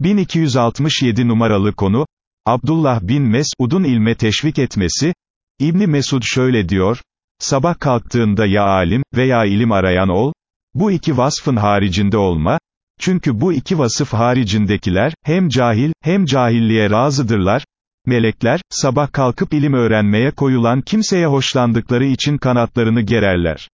1267 numaralı konu, Abdullah bin Mesud'un ilme teşvik etmesi, İbni Mesud şöyle diyor, sabah kalktığında ya alim, veya ilim arayan ol, bu iki vasfın haricinde olma, çünkü bu iki vasıf haricindekiler, hem cahil, hem cahilliğe razıdırlar, melekler, sabah kalkıp ilim öğrenmeye koyulan kimseye hoşlandıkları için kanatlarını gererler.